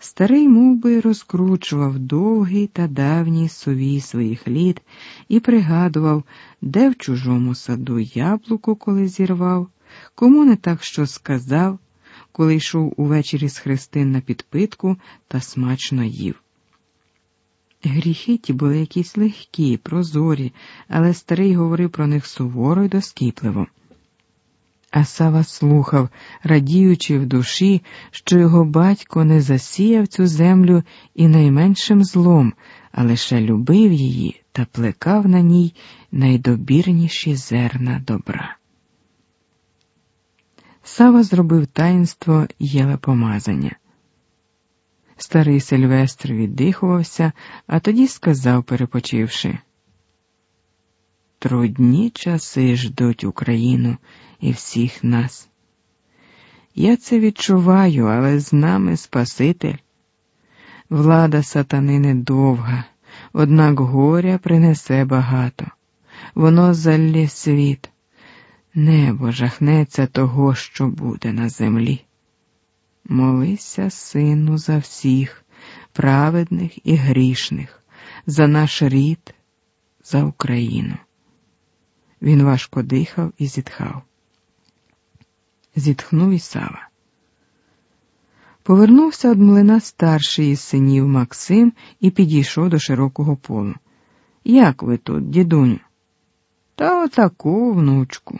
Старий мов би, розкручував довгий та давній совій своїх літ і пригадував, де в чужому саду яблуко коли зірвав, кому не так що сказав, коли йшов увечері з хрестин на підпитку та смачно їв. Гріхи ті були якісь легкі, прозорі, але старий говорив про них суворо й доскіпливо. А Сава слухав, радіючи в душі, що його батько не засіяв цю землю і найменшим злом, а лише любив її та плекав на ній найдобірніші зерна добра. Сава зробив таїнство єлепомазання. Старий Сильвестр віддихувався, а тоді сказав, перепочивши. Трудні часи ждуть Україну і всіх нас. Я це відчуваю, але з нами Спаситель. Влада сатани недовга, однак горя принесе багато. Воно залє світ, небо жахнеться того, що буде на землі. Молися, сину, за всіх, праведних і грішних, за наш рід, за Україну. Він важко дихав і зітхав. Зітхнув і Сава. Повернувся од млина старший із синів Максим і підійшов до широкого полу. Як ви тут, дідуню? Та отаку, внучку.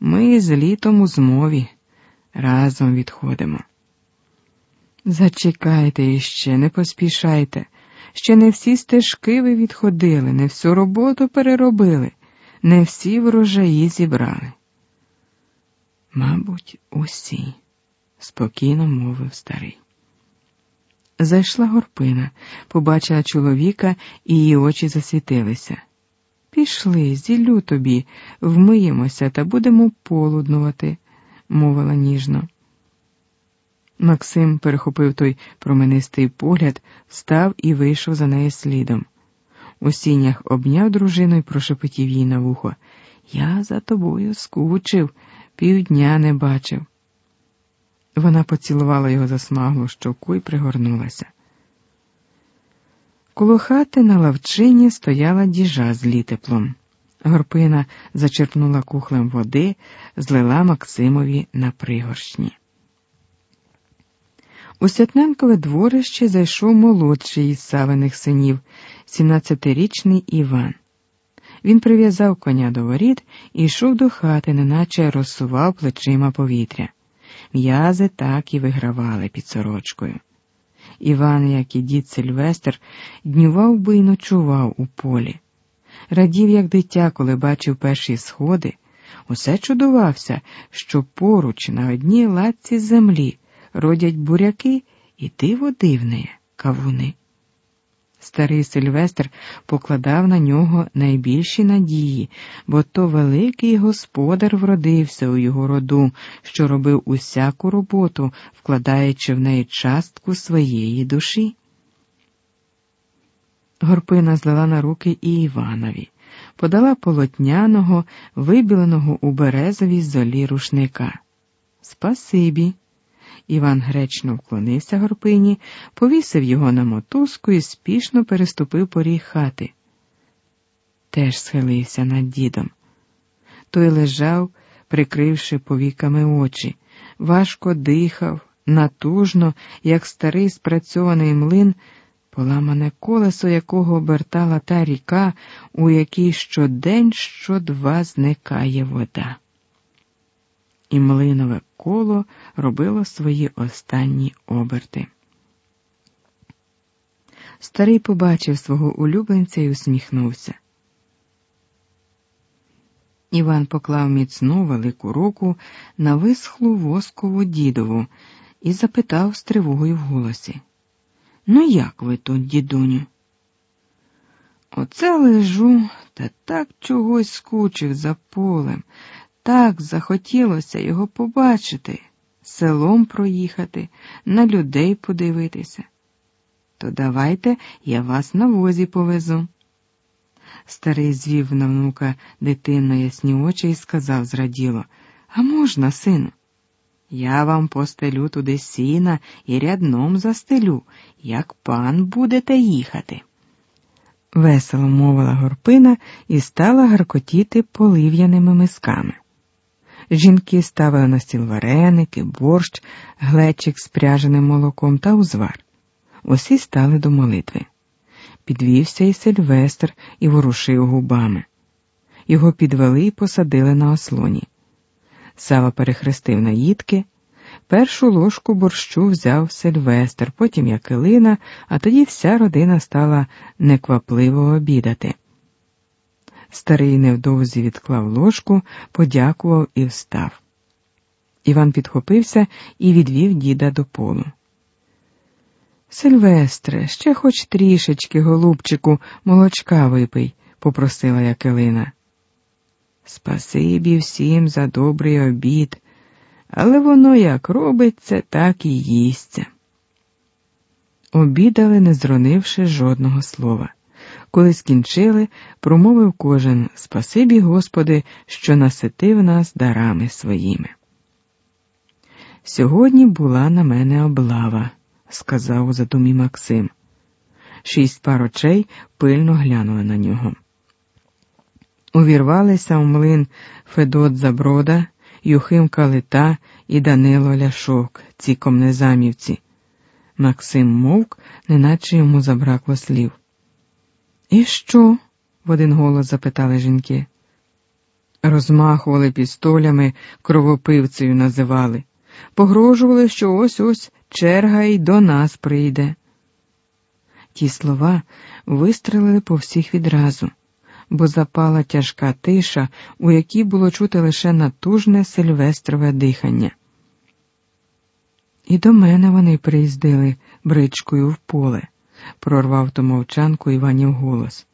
Ми з літом у змові разом відходимо. Зачекайте іще, не поспішайте. Ще не всі стежки ви відходили, не всю роботу переробили, не всі врожаї зібрали. Мабуть, усі, спокійно мовив старий. Зайшла горпина, побачила чоловіка, і її очі засвітилися. Пішли, зіллю тобі, вмиємося та будемо полуднувати, мовила ніжно. Максим перехопив той променистий погляд, встав і вийшов за нею слідом. У сінях обняв дружину і прошепотів їй на вухо. Я за тобою скучив, півдня не бачив. Вона поцілувала його за смаглу щоку і пригорнулася. Коло хати на лавчині стояла діжа з літеплом. Горпина зачерпнула кухлем води, злила Максимові на пригоршні. У Святненкове дворище зайшов молодший із савиних синів, 17-річний Іван. Він прив'язав коня до воріт і йшов до хати, неначе розсував плечима повітря. М'язи так і вигравали під сорочкою. Іван, як і дід Сильвестр, днював би й ночував у полі. Радів, як дитя, коли бачив перші сходи, усе чудувався, що поруч на одній латці землі родять буряки і диво дивне кавуни. Старий Сильвестр покладав на нього найбільші надії, бо то великий господар вродився у його роду, що робив усяку роботу, вкладаючи в неї частку своєї душі. Горпина злила на руки і Іванові, подала полотняного, вибіленого у березовій золі рушника. Спасибі. Іван гречно вклонився горпині, повісив його на мотузку і спішно переступив поріг хати. Теж схилився над дідом. Той лежав, прикривши повіками очі, важко дихав, натужно, як старий спрацьований млин, поламане колесо якого обертала та ріка, у якій щодень, щодва зникає вода і млинове коло робило свої останні оберти. Старий побачив свого улюбленця і усміхнувся. Іван поклав міцну велику руку на висхлу воскову дідову і запитав з тривогою в голосі. Ну, як ви тут, дідуню? Оце лежу та так чогось скучив за полем, так захотілося його побачити, селом проїхати, на людей подивитися. То давайте я вас на возі повезу. Старий звів на внука дитинно ясні очі і сказав зраділо А можна, сину? Я вам постелю туди сіна і рядном застелю, як пан будете їхати. Весело мовила горпина і стала гаркотіти полив'яними мисками. Жінки ставили на стіл вареники, борщ, глечик з пряженим молоком та узвар. Усі стали до молитви. Підвівся і Сильвестр і ворушив губами. Його підвели і посадили на ослоні. Сава перехрестив наїдки. Першу ложку борщу взяв Сильвестр, потім Якилина, а тоді вся родина стала неквапливо обідати. Старий невдовзі відклав ложку, подякував і встав. Іван підхопився і відвів діда до полу. Сильвестре, ще хоч трішечки, голубчику, молочка випий, попросила Якелина. Спасибі всім за добрий обід, але воно як робиться, так і їсться. Обідали, не зронивши жодного слова. Коли скінчили, промовив кожен Спасибі, Господи, що наситив нас дарами своїми. Сьогодні була на мене облава, сказав у задумі Максим. Шість пар очей пильно глянули на нього. Увірвалися в млин Федот Заброда, Юхим Калита і Данило Ляшок, ці комнезамівці. Максим мовк, неначе йому забракло слів. І що? в один голос запитали жінки. Розмахували пістолями, кровопивцею називали, погрожували, що ось ось черга й до нас прийде. Ті слова вистрелили по всіх відразу, бо запала тяжка тиша, у якій було чути лише натужне сильвестрове дихання. І до мене вони приїздили бричкою в поле прорвав ту мовчанку Іванів голос.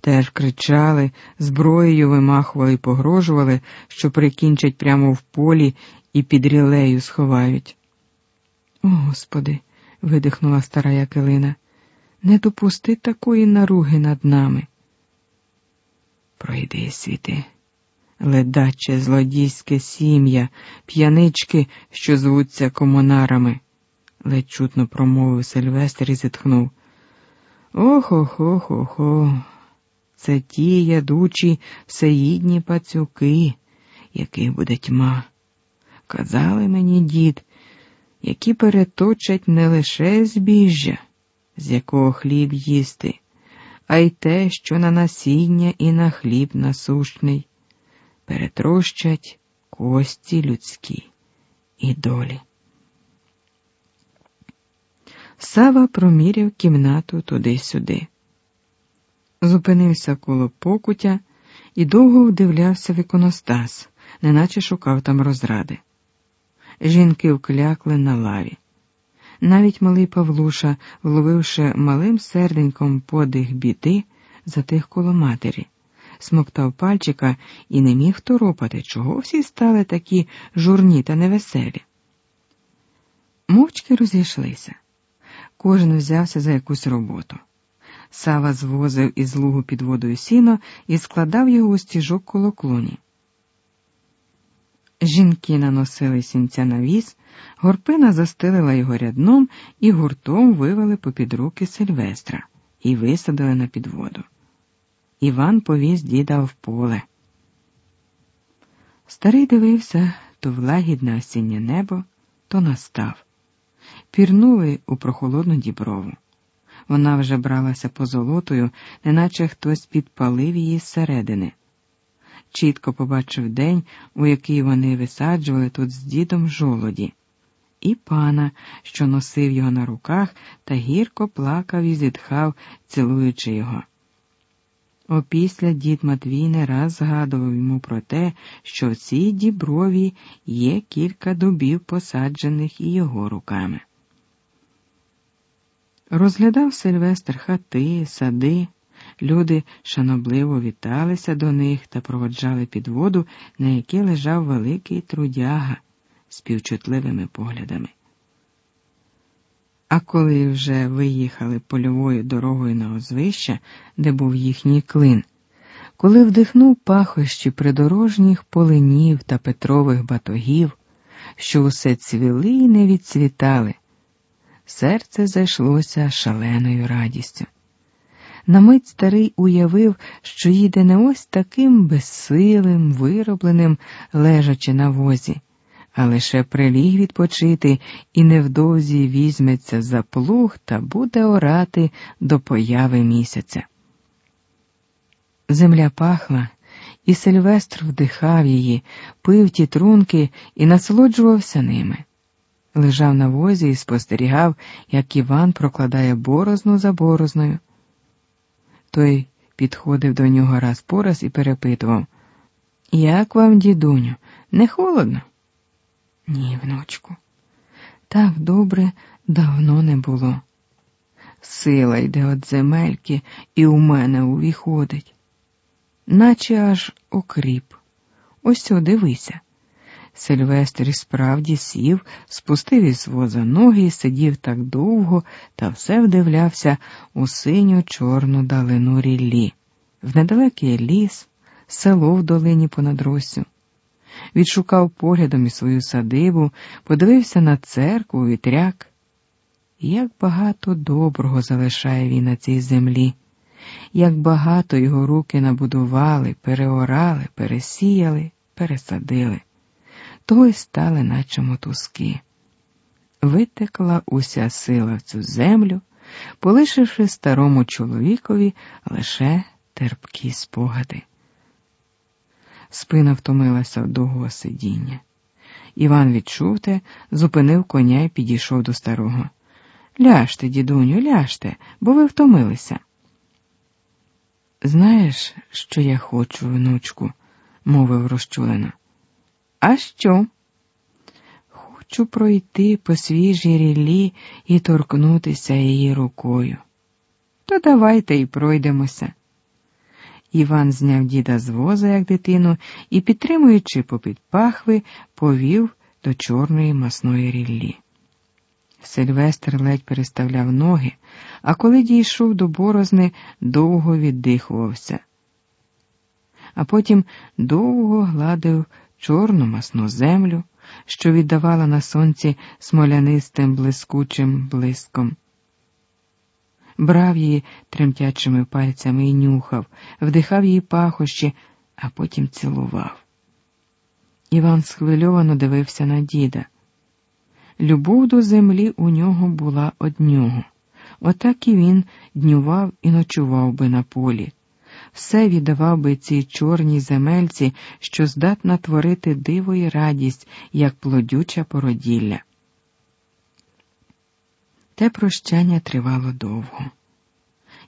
Теж кричали, зброєю вимахували і погрожували, що прикінчать прямо в полі і під рілею сховають. О, Господи, видихнула стара Якелина, не допусти такої наруги над нами. Пройди, світи, ледаче, злодійське сім'я, п'янички, що звуться комунарами, ледь чутно промовив Сильвестр і зітхнув. Ох-охо-хо-хо, це ті ядучі всеїдні пацюки, яких буде тьма. Казали мені, дід, які переточать не лише збіжжя, з якого хліб їсти, а й те, що на насіння і на хліб насущний, перетрощать кості людські і долі. Сава проміряв кімнату туди-сюди. Зупинився коло покутя і довго вдивлявся в іконостас, неначе шукав там розради. Жінки вклякли на лаві. Навіть малий Павлуша, вловивши малим серденьком подих біди, затих коло матері, смоктав пальчика і не міг торопати, чого всі стали такі журні та невеселі. Мовчки розійшлися. Кожен взявся за якусь роботу. Сава звозив із лугу під водою сіно і складав його у стіжок коло клуні. Жінки наносили сінця на віз, горпина застелила його рядном і гуртом вивели попід руки Сильвестра і висадили на підводу. Іван повіз діда в поле. Старий дивився то в лагідне осіннє небо, то настав пірнули у прохолодну діброву. Вона вже бралася позолотою, неначе хтось підпалив її зсередини. Чітко побачив день, у який вони висаджували тут з дідом жолоді, і пана, що носив його на руках та гірко плакав і зітхав, цілуючи його. Опісля дід Матвій не раз згадував йому про те, що в цій діброві є кілька дубів, посаджених і його руками. Розглядав Сильвестр хати, сади, люди шанобливо віталися до них та проводжали під воду, на якій лежав великий трудяга з півчутливими поглядами. А коли вже виїхали польовою дорогою на озвища, де був їхній клин, коли вдихнув пахощі придорожніх полинів та петрових батогів, що усе цвіли і не відцвітали. Серце зайшлося шаленою радістю. На мить старий уявив, що їде не ось таким безсилим, виробленим, лежачи на возі, а лише приліг відпочити і невдовзі візьметься за плуг та буде орати до появи місяця. Земля пахла, і Сильвестр вдихав її, пив ті трунки і насолоджувався ними. Лежав на возі і спостерігав, як Іван прокладає борозну за борозною. Той підходив до нього раз по раз і перепитував Як вам, дідуню, не холодно? Ні, внучку. Так добре давно не було. Сила йде від земельки і у мене увіходить, наче аж окріп. Ось о, дивися. Сильвестр справді сів, спустив із воза ноги сидів так довго та все вдивлявся у синю чорну далину ріллі, в недалекий ліс, село в долині понад Росю. Відшукав поглядом і свою садибу, подивився на церкву, вітряк. Як багато доброго залишає він на цій землі, як багато його руки набудували, переорали, пересіяли, пересадили то й стали, наче мотузки. Витекла уся сила в цю землю, полишивши старому чоловікові лише терпкі спогади. Спина втомилася в довгого сидіння. Іван відчув те, зупинив коня і підійшов до старого. Ляжте, дідуню, ляжте, бо ви втомилися. Знаєш, що я хочу, внучку, мовив розчулено. А що? Хочу пройти по свіжій ріллі і торкнутися її рукою. То давайте і пройдемося. Іван зняв діда з воза, як дитину, і, підтримуючи попід пахви, повів до чорної масної ріллі. Сильвестр ледь переставляв ноги, а коли дійшов до борозни, довго віддихувався, а потім довго гладив чорну масну землю, що віддавала на сонці смолянистим блискучим блиском. Брав її тремтячими пальцями і нюхав, вдихав її пахощі, а потім цілував. Іван схвильовано дивився на діда. Любов до землі у нього була од нього. Отак і він днював і ночував би на полі все віддавав би цій чорній земельці, що здатна творити диво і радість, як плодюча породілля. Те прощання тривало довго.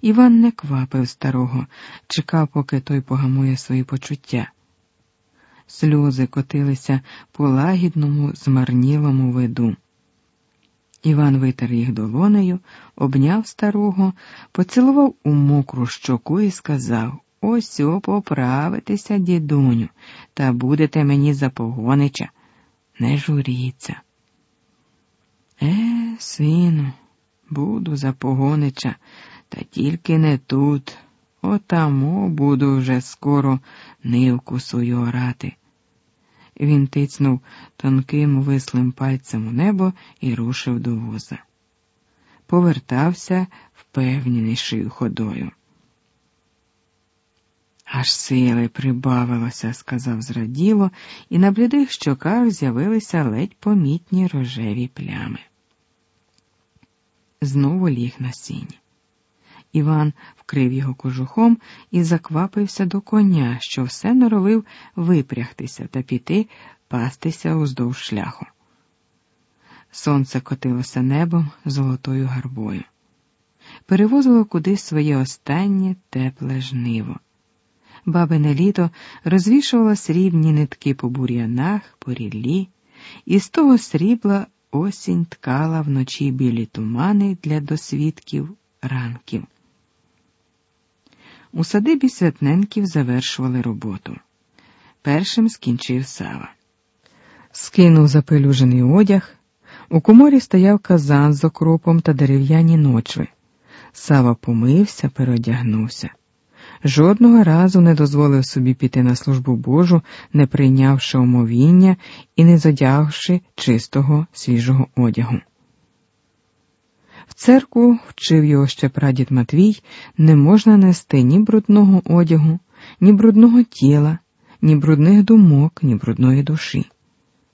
Іван не квапив старого, чекав, поки той погамує свої почуття. Сльози котилися по лагідному, змарнілому виду. Іван витер їх долонею, обняв старого, поцілував у мокру щоку і сказав Ось поправитися, дідуню, та будете мені за погонича. Не журіться. Е, сину, буду за погонича, та тільки не тут. Отамо буду вже скоро нивку свою орати. Він тицнув тонким вислим пальцем у небо і рушив до воза. Повертався впевненішою ходою. Аж сили прибавилося, сказав зраділо, і на блідих щоках з'явилися ледь помітні рожеві плями. Знову ліг на сіні. Іван вкрив його кожухом і заквапився до коня, що все норовив випрягтися та піти пастися уздовж шляху. Сонце котилося небом золотою гарбою, перевозило кудись своє останнє тепле жниво. Бабине літо розвішувало срібні нитки по бур'янах, по ріллі, і з того срібла осінь ткала вночі білі тумани для досвідків ранків. У садибі Святненків завершували роботу. Першим скінчив Сава. Скинув запелюжений одяг. У коморі стояв казан з окропом та дерев'яні ночви. Сава помився, переодягнувся. жодного разу не дозволив собі піти на службу Божу, не прийнявши омовіння і не задягши чистого свіжого одягу. Церкву вчив його ще прадід Матвій, не можна нести ні брудного одягу, ні брудного тіла, ні брудних думок, ні брудної душі.